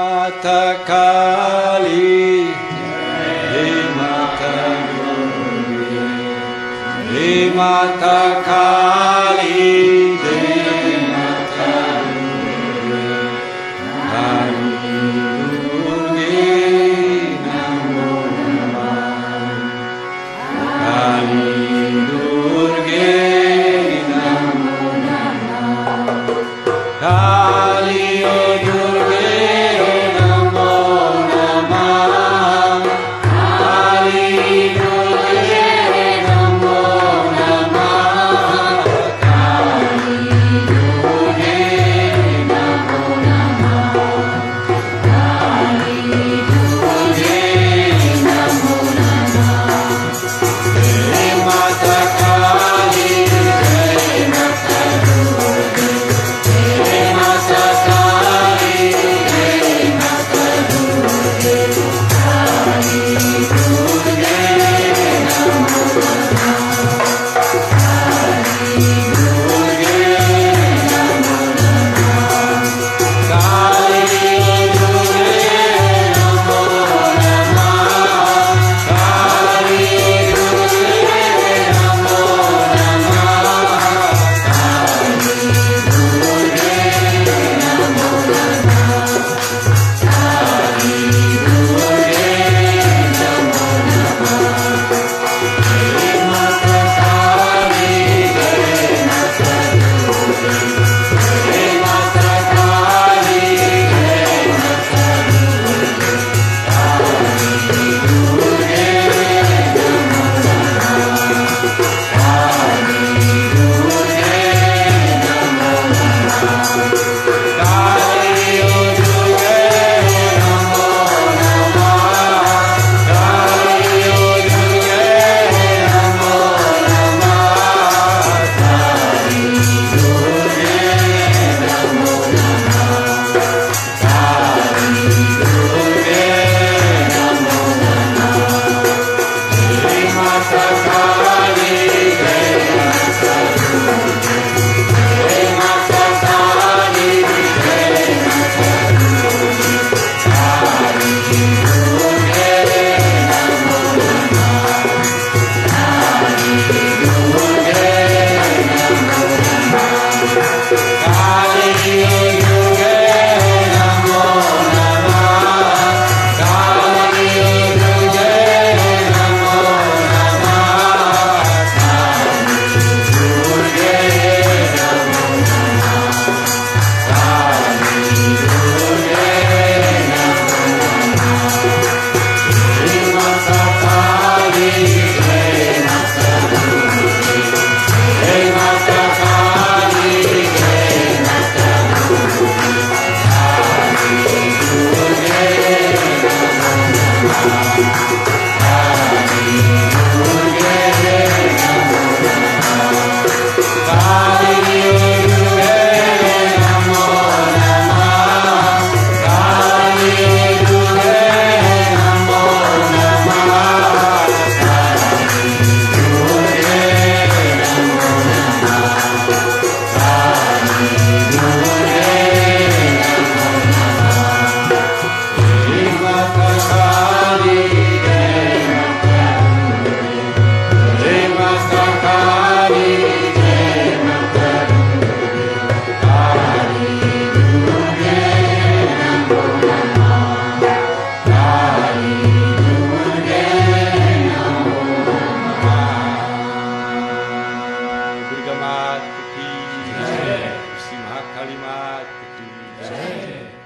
Mata Kali, He Mata Durga, Mata Kali, Kali Namo nama, Kali Namo kalimat kedua.